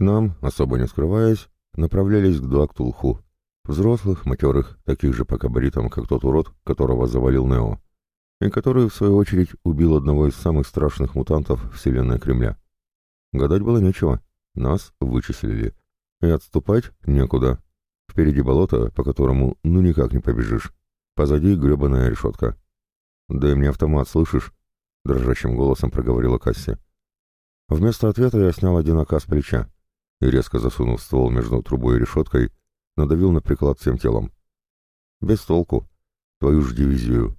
Нам, особо не скрываясь, направлялись к Дуактулху. Взрослых, матерых, таких же по кабаритам, как тот урод, которого завалил Нео, и который, в свою очередь, убил одного из самых страшных мутантов вселенной Кремля. Гадать было нечего. Нас вычислили. И отступать некуда. Впереди болото, по которому ну никак не побежишь. Позади гребаная решетка. «Дай мне автомат, слышишь?» — дрожащим голосом проговорила Касси. Вместо ответа я снял один с плеча и, резко засунув ствол между трубой и решеткой, надавил на приклад всем телом. «Без толку. Твою ж дивизию.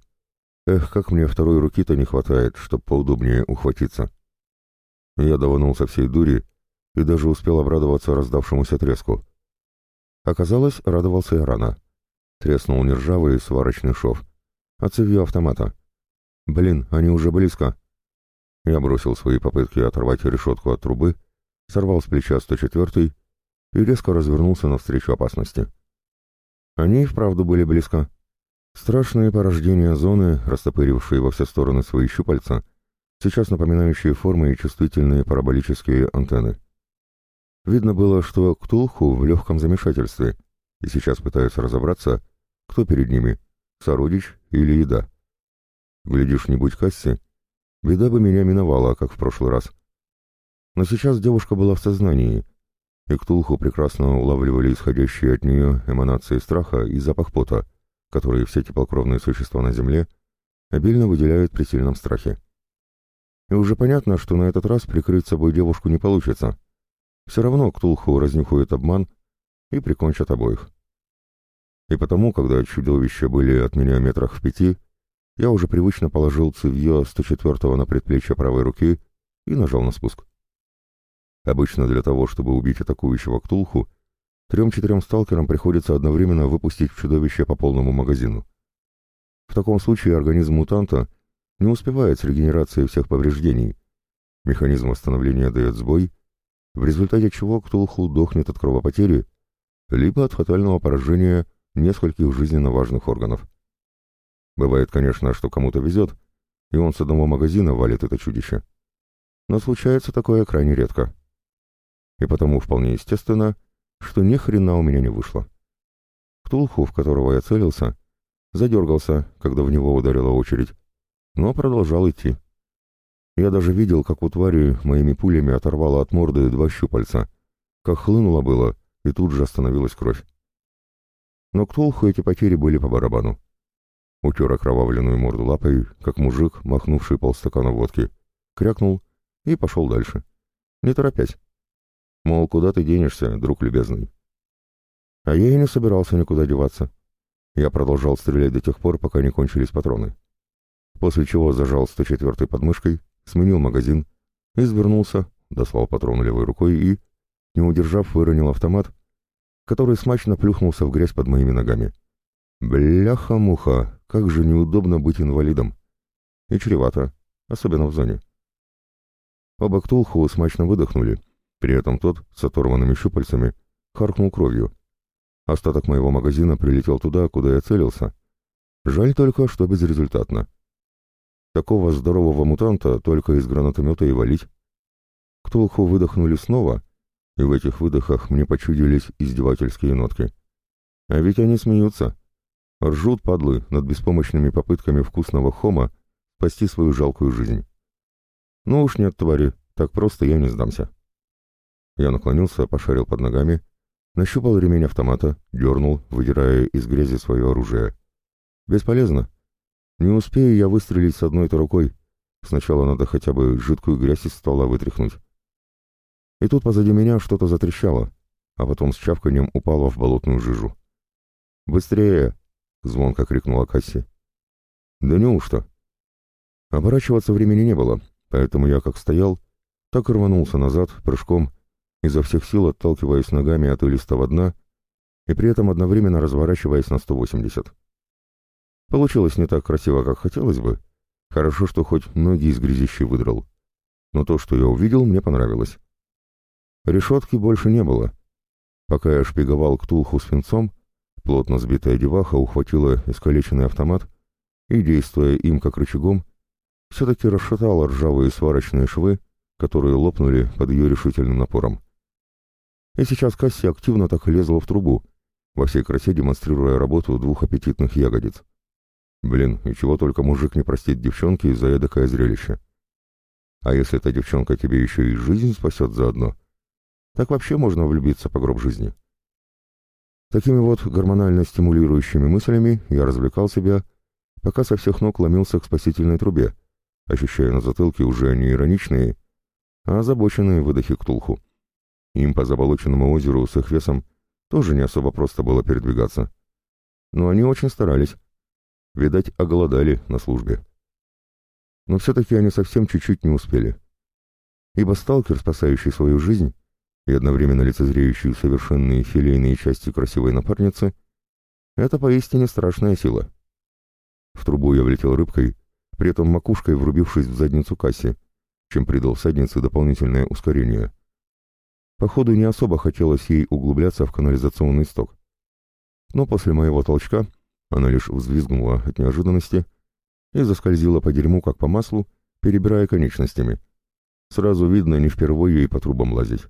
Эх, как мне второй руки-то не хватает, чтоб поудобнее ухватиться». Я даванул со всей дури и даже успел обрадоваться раздавшемуся треску. Оказалось, радовался я рано. Треснул нержавый сварочный шов. а Оцевью автомата. «Блин, они уже близко!» Я бросил свои попытки оторвать решетку от трубы — сорвал с плеча 104-й и резко развернулся навстречу опасности. Они и вправду были близко. Страшные порождения зоны, растопырившие во все стороны свои щупальца, сейчас напоминающие формы и чувствительные параболические антенны. Видно было, что Ктулху в легком замешательстве, и сейчас пытаются разобраться, кто перед ними — сородич или еда. Глядишь, не будь кассе, беда бы меня миновала, как в прошлый раз — но сейчас девушка была в сознании, и Ктулху прекрасно улавливали исходящие от нее эманации страха и запах пота, которые все теплокровные существа на Земле обильно выделяют при сильном страхе. И уже понятно, что на этот раз прикрыть собой девушку не получится. Все равно Ктулху разнюхают обман и прикончат обоих. И потому, когда чудовища были от меня метрах в пяти, я уже привычно положил цевье 104-го на предплечье правой руки и нажал на спуск. Обычно для того, чтобы убить атакующего ктулху, трем-четырем сталкерам приходится одновременно выпустить чудовище по полному магазину. В таком случае организм мутанта не успевает с регенерацией всех повреждений. Механизм восстановления дает сбой, в результате чего ктулху дохнет от кровопотери, либо от фатального поражения нескольких жизненно важных органов. Бывает, конечно, что кому-то везет, и он с одного магазина валит это чудище. Но случается такое крайне редко и потому вполне естественно, что ни хрена у меня не вышло. Ктулху, в которого я целился, задергался, когда в него ударила очередь, но продолжал идти. Я даже видел, как у твари моими пулями оторвало от морды два щупальца, как хлынуло было, и тут же остановилась кровь. Но Ктулху эти потери были по барабану. Утер окровавленную морду лапой, как мужик, махнувший полстакана водки, крякнул и пошел дальше, не торопясь. Мол, куда ты денешься, друг любезный? А я и не собирался никуда деваться. Я продолжал стрелять до тех пор, пока не кончились патроны. После чего зажал 104-й подмышкой, сменил магазин, извернулся, дослал патрон левой рукой и, не удержав, выронил автомат, который смачно плюхнулся в грязь под моими ногами. Бляха-муха, как же неудобно быть инвалидом. И чревато, особенно в зоне. Оба ктулху смачно выдохнули — при этом тот, с оторванными щупальцами, харкнул кровью. Остаток моего магазина прилетел туда, куда я целился. Жаль только, что безрезультатно. Такого здорового мутанта только из гранатомета и валить. К толху выдохнули снова, и в этих выдохах мне почудились издевательские нотки. А ведь они смеются. Ржут, падлы, над беспомощными попытками вкусного хома спасти свою жалкую жизнь. Ну уж нет, твари, так просто я не сдамся. Я наклонился, пошарил под ногами, нащупал ремень автомата, дернул, выдирая из грязи свое оружие. Бесполезно. Не успею я выстрелить с одной-то рукой. Сначала надо хотя бы жидкую грязь из стола вытряхнуть. И тут позади меня что-то затрещало, а потом с чавканием упало в болотную жижу. «Быстрее!» — звонко крикнула Касси. «Да неужто?» Оборачиваться времени не было, поэтому я как стоял, так рванулся назад прыжком, изо всех сил отталкиваясь ногами от илистого дна и при этом одновременно разворачиваясь на 180. Получилось не так красиво, как хотелось бы. Хорошо, что хоть ноги из грязищи выдрал. Но то, что я увидел, мне понравилось. Решетки больше не было. Пока я шпиговал к ктулху свинцом, плотно сбитая деваха ухватила искалеченный автомат и, действуя им как рычагом, все-таки расшатала ржавые сварочные швы, которые лопнули под ее решительным напором и сейчас Касси активно так лезла в трубу, во всей красе демонстрируя работу двух аппетитных ягодиц. Блин, и чего только мужик не простит девчонке за эдакое зрелище. А если эта девчонка тебе еще и жизнь спасет заодно, так вообще можно влюбиться по гроб жизни. Такими вот гормонально стимулирующими мыслями я развлекал себя, пока со всех ног ломился к спасительной трубе, ощущая на затылке уже не ироничные, а озабоченные выдохи к тулху. Им по заболоченному озеру с их весом тоже не особо просто было передвигаться. Но они очень старались. Видать, оголодали на службе. Но все-таки они совсем чуть-чуть не успели. Ибо сталкер, спасающий свою жизнь и одновременно лицезреющий совершенные филейные части красивой напарницы, это поистине страшная сила. В трубу я влетел рыбкой, при этом макушкой врубившись в задницу касси, чем придал саднице дополнительное ускорение — Походу, не особо хотелось ей углубляться в канализационный сток. Но после моего толчка она лишь взвизгнула от неожиданности и заскользила по дерьму, как по маслу, перебирая конечностями. Сразу видно, не впервые ей по трубам лазить.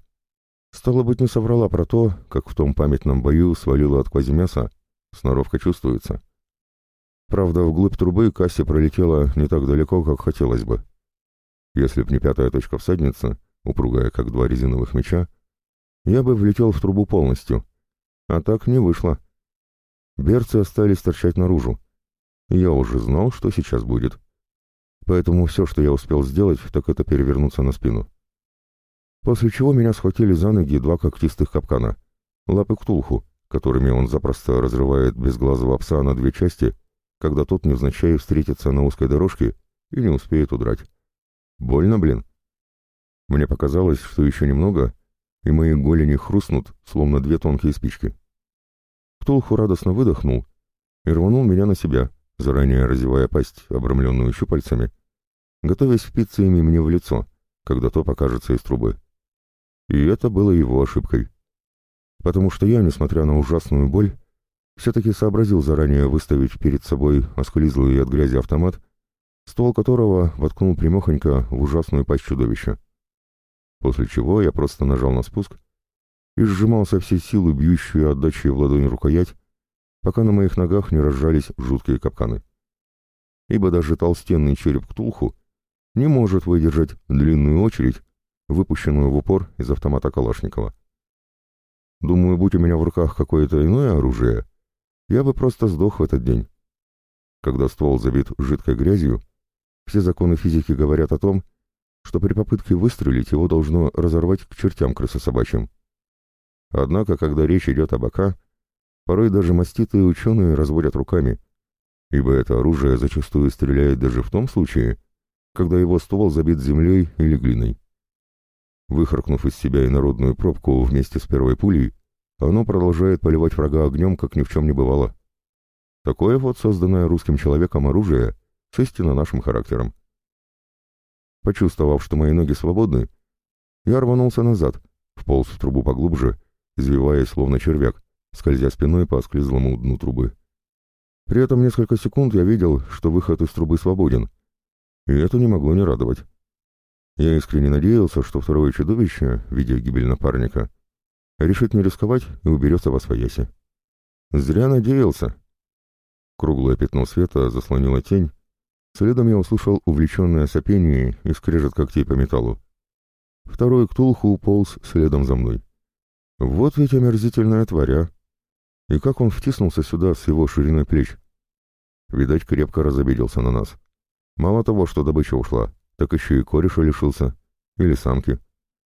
Стало быть, не соврала про то, как в том памятном бою свалила от квазимяса. Сноровка чувствуется. Правда, вглубь трубы Касси пролетела не так далеко, как хотелось бы. Если б не пятая точка всадницы, упругая, как два резиновых меча, я бы влетел в трубу полностью. А так не вышло. Берцы остались торчать наружу. Я уже знал, что сейчас будет. Поэтому все, что я успел сделать, так это перевернуться на спину. После чего меня схватили за ноги два когтистых капкана. Лапы ктулху, которыми он запросто разрывает безглазого пса на две части, когда тот невзначай встретится на узкой дорожке и не успеет удрать. Больно, блин. Мне показалось, что еще немного, и мои голени хрустнут, словно две тонкие спички. Ктулху радостно выдохнул и рванул меня на себя, заранее разевая пасть, обрамленную щупальцами, готовясь впиться ими мне в лицо, когда то покажется из трубы. И это было его ошибкой. Потому что я, несмотря на ужасную боль, все-таки сообразил заранее выставить перед собой осколизлый от грязи автомат, ствол которого воткнул примехонько в ужасную пасть чудовища после чего я просто нажал на спуск и сжимал со всей силы бьющую отдачей в ладонь рукоять, пока на моих ногах не разжались жуткие капканы. Ибо даже толстенный череп Ктулху не может выдержать длинную очередь, выпущенную в упор из автомата Калашникова. Думаю, будь у меня в руках какое-то иное оружие, я бы просто сдох в этот день. Когда ствол забит жидкой грязью, все законы физики говорят о том, что при попытке выстрелить его должно разорвать к чертям крысы собачьим. Однако, когда речь идет об АК, порой даже маститые ученые разводят руками, ибо это оружие зачастую стреляет даже в том случае, когда его ствол забит землей или глиной. Выхоркнув из себя инородную пробку вместе с первой пулей, оно продолжает поливать врага огнем, как ни в чем не бывало. Такое вот созданное русским человеком оружие с истинно нашим характером. Почувствовав, что мои ноги свободны, я рванулся назад, вполз в трубу поглубже, извиваясь словно червяк, скользя спиной по осклизлому дну трубы. При этом несколько секунд я видел, что выход из трубы свободен, и это не могло не радовать. Я искренне надеялся, что второе чудовище, видя гибель напарника, решит не рисковать и уберется во свояси. Зря надеялся. Круглое пятно света заслонило тень, Следом я услышал увлеченное сопение и скрежет когтей по металлу. Второй ктулху уполз следом за мной. Вот ведь омерзительная тварь! А! И как он втиснулся сюда с его шириной плеч? Видать, крепко разобиделся на нас. Мало того, что добыча ушла, так еще и кореша лишился. Или самки.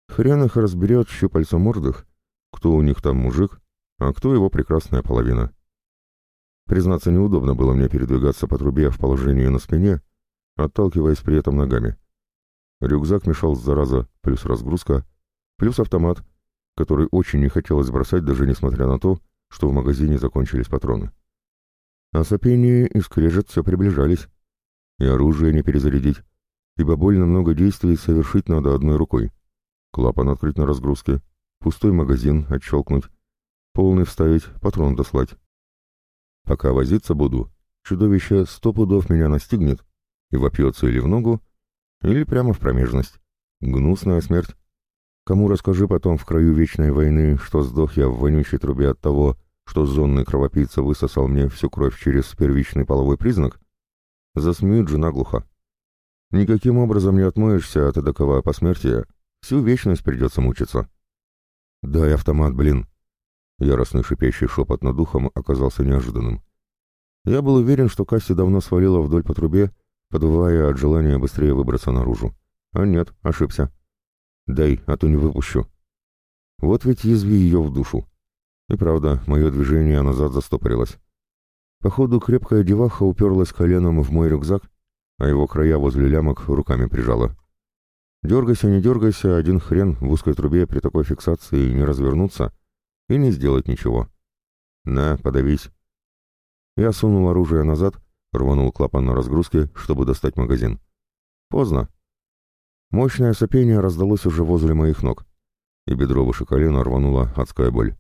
Хрен их разберет щупальцемордых, кто у них там мужик, а кто его прекрасная половина. Признаться, неудобно было мне передвигаться по трубе в положении на спине, отталкиваясь при этом ногами. Рюкзак мешал, зараза, плюс разгрузка, плюс автомат, который очень не хотелось бросать, даже несмотря на то, что в магазине закончились патроны. А сопение и скрежет все приближались. И оружие не перезарядить, ибо больно много действий совершить надо одной рукой. Клапан открыть на разгрузке, пустой магазин отщелкнуть, полный вставить, патрон дослать. Пока возиться буду, чудовище сто пудов меня настигнет и вопьется или в ногу, или прямо в промежность. Гнусная смерть. Кому расскажи потом в краю вечной войны, что сдох я в вонючей трубе от того, что зонный кровопийца высосал мне всю кровь через первичный половой признак, засмеют же наглухо. Никаким образом не отмоешься от эдакого посмертия, всю вечность придется мучиться. «Дай автомат, блин!» Яростный шипящий шепот над духом оказался неожиданным. Я был уверен, что Касси давно свалила вдоль по трубе, подувая от желания быстрее выбраться наружу. А нет, ошибся. «Дай, а то не выпущу». Вот ведь язви ее в душу. И правда, мое движение назад застопорилось. Походу, крепкая деваха уперлась коленом в мой рюкзак, а его края возле лямок руками прижала. Дергайся, не дергайся, один хрен в узкой трубе при такой фиксации не развернуться — и не сделать ничего. «На, подавись». Я сунул оружие назад, рванул клапан на разгрузке, чтобы достать магазин. Поздно. Мощное сопение раздалось уже возле моих ног, и бедро выше колена рвануло адская боль.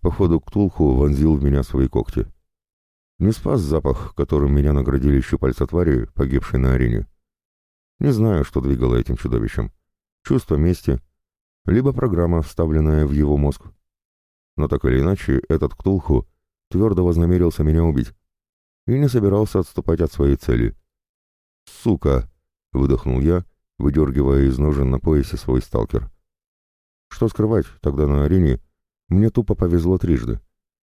Походу, Ктулху вонзил в меня свои когти. Не спас запах, которым меня наградили щупальца твари, погибшей на арене. Не знаю, что двигало этим чудовищем. Чувство мести, либо программа, вставленная в его мозг. Но так или иначе, этот Ктулху твердо вознамерился меня убить и не собирался отступать от своей цели. «Сука!» — выдохнул я, выдергивая из ножен на поясе свой сталкер. Что скрывать, тогда на арене мне тупо повезло трижды.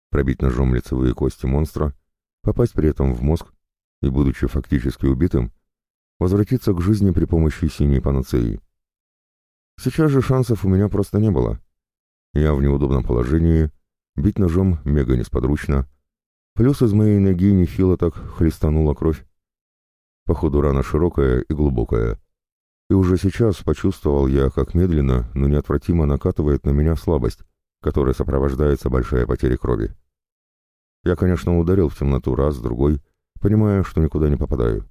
Пробить ножом лицевые кости монстра, попасть при этом в мозг и, будучи фактически убитым, возвратиться к жизни при помощи синей панацеи. Сейчас же шансов у меня просто не было. Я в неудобном положении, бить ножом мега несподручно. Плюс из моей ноги нехило так хлестанула кровь. Походу рана широкая и глубокая. И уже сейчас почувствовал я, как медленно, но неотвратимо накатывает на меня слабость, которая сопровождается большой потерей крови. Я, конечно, ударил в темноту раз, другой, понимая, что никуда не попадаю.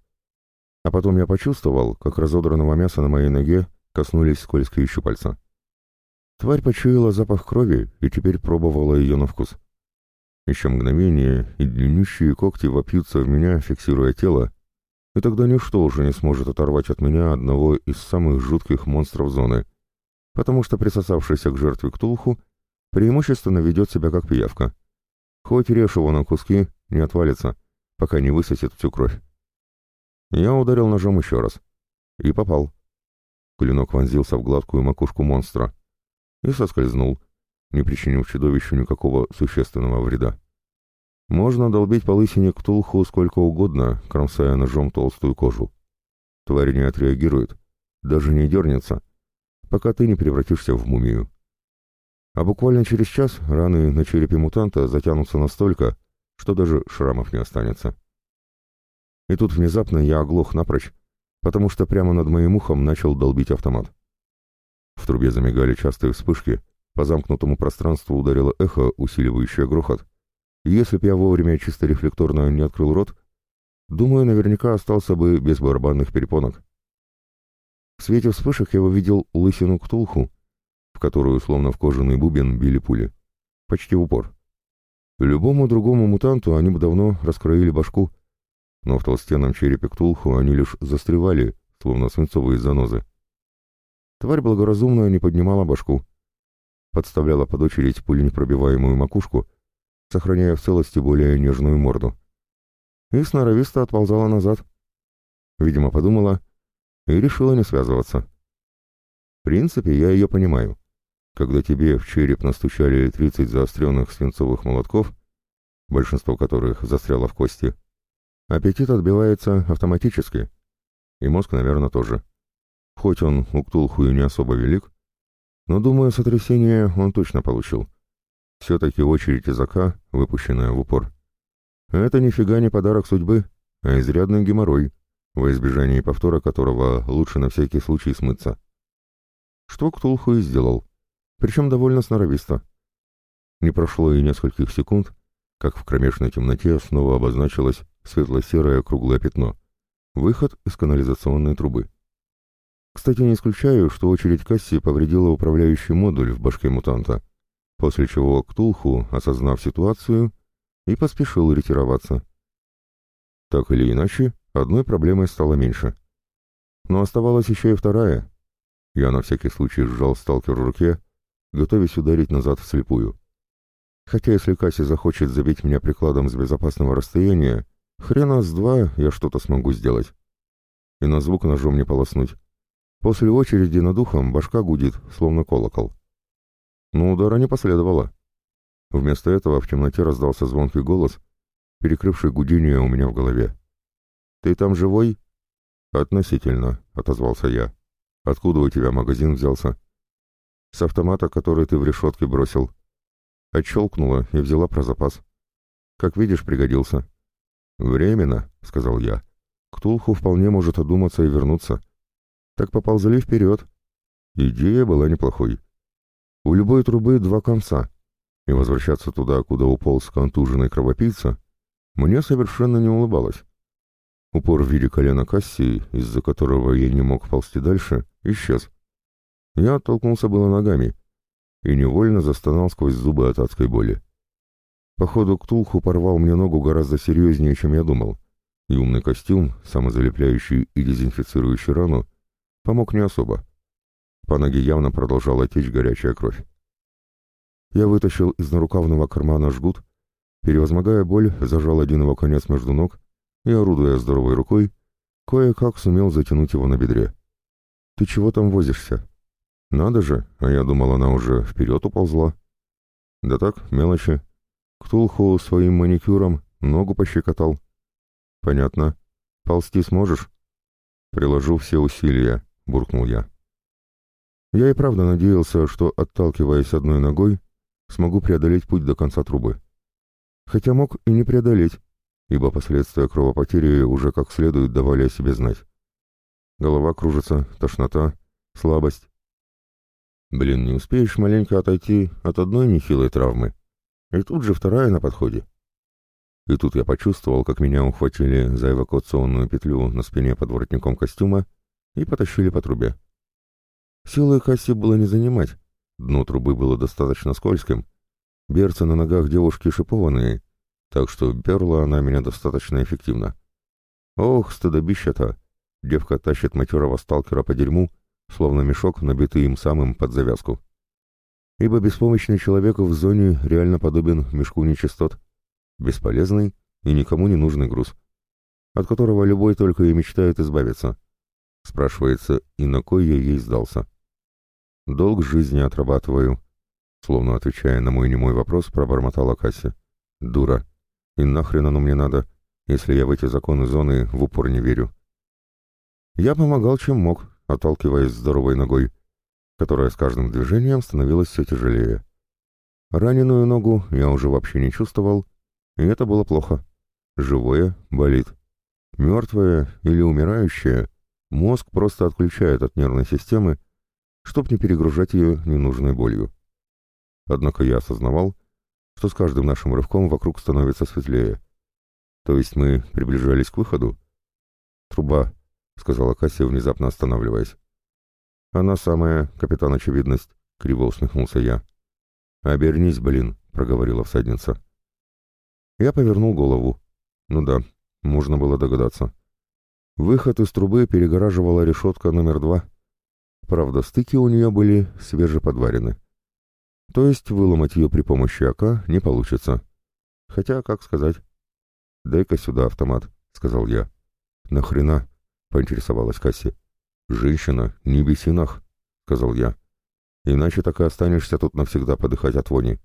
А потом я почувствовал, как разодранного мяса на моей ноге коснулись скользкие щупальца. Тварь почуяла запах крови и теперь пробовала ее на вкус. Еще мгновение, и длиннющие когти вопьются в меня, фиксируя тело, и тогда ничто уже не сможет оторвать от меня одного из самых жутких монстров зоны, потому что присосавшийся к жертве ктулху преимущественно ведет себя как пиявка. Хоть режь его на куски, не отвалится, пока не высосет всю кровь. Я ударил ножом еще раз. И попал. Клинок вонзился в гладкую макушку монстра — и соскользнул, не причинив чудовищу никакого существенного вреда. Можно долбить по лысине ктулху сколько угодно, кромсая ножом толстую кожу. Тварь не отреагирует, даже не дернется, пока ты не превратишься в мумию. А буквально через час раны на черепе мутанта затянутся настолько, что даже шрамов не останется. И тут внезапно я оглох напрочь, потому что прямо над моим ухом начал долбить автомат трубе замигали частые вспышки, по замкнутому пространству ударило эхо, усиливающее грохот. Если б я вовремя чисто рефлекторно не открыл рот, думаю, наверняка остался бы без барабанных перепонок. В свете вспышек я увидел лысину ктулху, в которую словно в кожаный бубен били пули. Почти в упор. Любому другому мутанту они бы давно раскроили башку, но в толстенном черепе ктулху они лишь застревали, словно свинцовые занозы. Тварь благоразумная не поднимала башку. Подставляла под очередь пуленепробиваемую макушку, сохраняя в целости более нежную морду. И сноровисто отползала назад. Видимо, подумала и решила не связываться. В принципе, я ее понимаю. Когда тебе в череп настучали 30 заостренных свинцовых молотков, большинство которых застряло в кости, аппетит отбивается автоматически. И мозг, наверное, тоже. — Хоть он у Ктулху и не особо велик, но, думаю, сотрясение он точно получил. Все-таки очередь из АК, выпущенная в упор. Это нифига не подарок судьбы, а изрядный геморрой, во избежание повтора которого лучше на всякий случай смыться. Что Ктулху и сделал. Причем довольно сноровисто. Не прошло и нескольких секунд, как в кромешной темноте снова обозначилось светло-серое круглое пятно. Выход из канализационной трубы. Кстати, не исключаю, что очередь Касси повредила управляющий модуль в башке мутанта, после чего Ктулху, осознав ситуацию, и поспешил ретироваться. Так или иначе, одной проблемой стало меньше. Но оставалась еще и вторая. Я на всякий случай сжал сталкер в руке, готовясь ударить назад вслепую. Хотя если Касси захочет забить меня прикладом с безопасного расстояния, хрена с два я что-то смогу сделать. И на звук ножом не полоснуть. После очереди над ухом башка гудит, словно колокол. Но удара не последовало. Вместо этого в темноте раздался звонкий голос, перекрывший гудение у меня в голове. «Ты там живой?» «Относительно», — отозвался я. «Откуда у тебя магазин взялся?» «С автомата, который ты в решетке бросил». Отщелкнула и взяла про запас. «Как видишь, пригодился». «Временно», — сказал я. «Ктулху вполне может одуматься и вернуться» так поползли вперед. Идея была неплохой. У любой трубы два конца, и возвращаться туда, куда уполз контуженный кровопийца, мне совершенно не улыбалось. Упор в виде колена Кассии, из-за которого я не мог ползти дальше, исчез. Я оттолкнулся было ногами и невольно застонал сквозь зубы от адской боли. Походу, Ктулху порвал мне ногу гораздо серьезнее, чем я думал, и умный костюм, самозалепляющий и дезинфицирующий рану, Помог не особо. По ноге явно продолжала течь горячая кровь. Я вытащил из нарукавного кармана жгут, перевозмогая боль, зажал один его конец между ног и, орудуя здоровой рукой, кое-как сумел затянуть его на бедре. «Ты чего там возишься?» «Надо же!» — а я думал, она уже вперед уползла. «Да так, мелочи. Ктулху своим маникюром ногу пощекотал». «Понятно. Ползти сможешь?» «Приложу все усилия. — буркнул я. Я и правда надеялся, что, отталкиваясь одной ногой, смогу преодолеть путь до конца трубы. Хотя мог и не преодолеть, ибо последствия кровопотери уже как следует давали о себе знать. Голова кружится, тошнота, слабость. Блин, не успеешь маленько отойти от одной нехилой травмы, и тут же вторая на подходе. И тут я почувствовал, как меня ухватили за эвакуационную петлю на спине под воротником костюма и потащили по трубе. Силы Касси было не занимать, дно трубы было достаточно скользким, берцы на ногах девушки шипованные, так что берла она меня достаточно эффективно. Ох, стыдобище-то! Девка тащит матерого сталкера по дерьму, словно мешок, набитый им самым под завязку. Ибо беспомощный человек в зоне реально подобен мешку нечистот. Бесполезный и никому не нужный груз, от которого любой только и мечтает избавиться — Спрашивается, и на кой я ей сдался? Долг жизни отрабатываю. Словно отвечая на мой немой вопрос, пробормотала Касси. Дура. И нахрен оно мне надо, если я в эти законы зоны в упор не верю. Я помогал, чем мог, отталкиваясь здоровой ногой, которая с каждым движением становилась все тяжелее. Раненую ногу я уже вообще не чувствовал, и это было плохо. Живое болит. Мертвое или умирающее — Мозг просто отключает от нервной системы, чтобы не перегружать ее ненужной болью. Однако я осознавал, что с каждым нашим рывком вокруг становится светлее. То есть мы приближались к выходу? «Труба», — сказала Кассия, внезапно останавливаясь. «Она самая, капитан Очевидность», — криво усмехнулся я. «Обернись, блин», — проговорила всадница. Я повернул голову. Ну да, можно было догадаться. Выход из трубы перегораживала решетка номер два. Правда, стыки у нее были свежеподварены. То есть выломать ее при помощи АК не получится. Хотя, как сказать... «Дай-ка сюда автомат», — сказал я. «Нахрена?» — поинтересовалась Касси. «Женщина, не беси нах», — сказал я. «Иначе так и останешься тут навсегда подыхать от вони».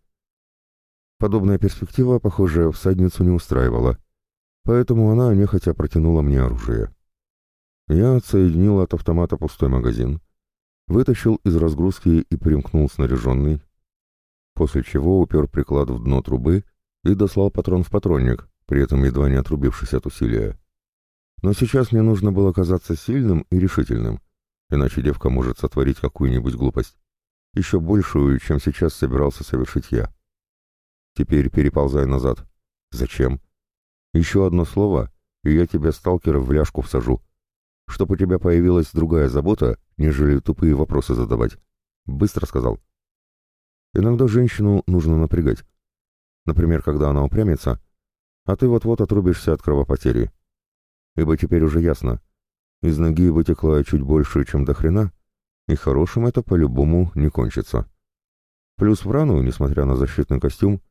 Подобная перспектива, похоже, всадницу не устраивала, поэтому она нехотя протянула мне оружие. Я отсоединил от автомата пустой магазин, вытащил из разгрузки и примкнул снаряженный, после чего упер приклад в дно трубы и дослал патрон в патронник, при этом едва не отрубившись от усилия. Но сейчас мне нужно было казаться сильным и решительным, иначе девка может сотворить какую-нибудь глупость, еще большую, чем сейчас собирался совершить я. Теперь переползай назад. Зачем? Еще одно слово, и я тебя, сталкера, в ляжку всажу чтобы у тебя появилась другая забота, нежели тупые вопросы задавать. Быстро сказал. Иногда женщину нужно напрягать. Например, когда она упрямится, а ты вот-вот отрубишься от кровопотери. Ибо теперь уже ясно. Из ноги вытекло чуть больше, чем до хрена, и хорошим это по-любому не кончится. Плюс в рану, несмотря на защитный костюм,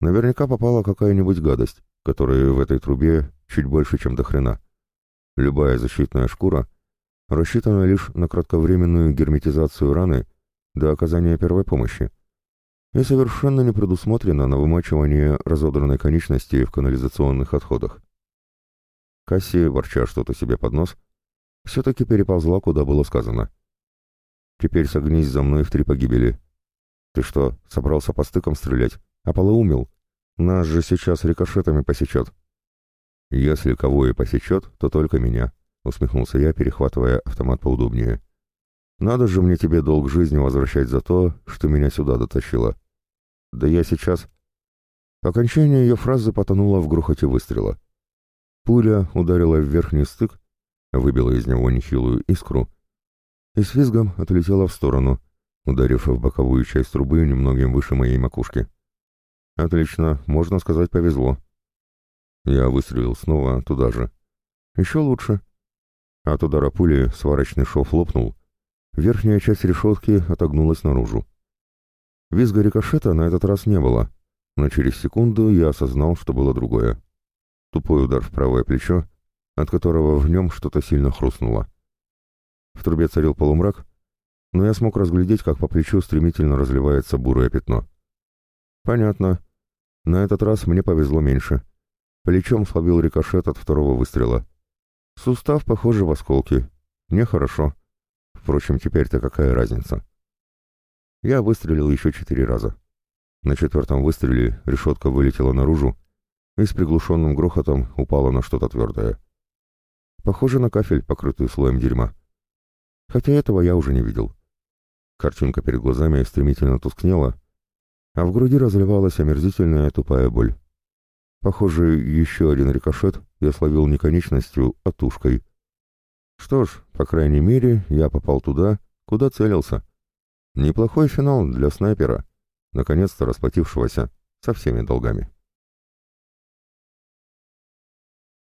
наверняка попала какая-нибудь гадость, которая в этой трубе чуть больше, чем до хрена. Любая защитная шкура рассчитана лишь на кратковременную герметизацию раны до оказания первой помощи и совершенно не предусмотрена на вымачивание разодранной конечности в канализационных отходах. Кассия, ворча что-то себе под нос, все-таки переползла, куда было сказано. «Теперь согнись за мной в три погибели». «Ты что, собрался по стыкам стрелять? А полоумил? Нас же сейчас рикошетами посечет. «Если кого и посечет, то только меня», — усмехнулся я, перехватывая автомат поудобнее. «Надо же мне тебе долг жизни возвращать за то, что меня сюда дотащило». «Да я сейчас...» Окончание ее фразы потонуло в грохоте выстрела. Пуля ударила в верхний стык, выбила из него нехилую искру и с визгом отлетела в сторону, ударив в боковую часть трубы немногим выше моей макушки. «Отлично, можно сказать, повезло». Я выстрелил снова туда же. Еще лучше. От удара пули сварочный шов лопнул. Верхняя часть решетки отогнулась наружу. Визга рикошета на этот раз не было, но через секунду я осознал, что было другое. Тупой удар в правое плечо, от которого в нем что-то сильно хрустнуло. В трубе царил полумрак, но я смог разглядеть, как по плечу стремительно разливается бурое пятно. Понятно. На этот раз мне повезло меньше. Плечом словил рикошет от второго выстрела. Сустав, похоже, в осколки. Нехорошо. Впрочем, теперь-то какая разница? Я выстрелил еще четыре раза. На четвертом выстреле решетка вылетела наружу и с приглушенным грохотом упала на что-то твердое. Похоже на кафель, покрытую слоем дерьма. Хотя этого я уже не видел. Картинка перед глазами стремительно тускнела, а в груди разливалась омерзительная тупая боль. Похоже, еще один рикошет я словил не конечностью, а тушкой. Что ж, по крайней мере, я попал туда, куда целился. Неплохой финал для снайпера, наконец-то расплатившегося со всеми долгами.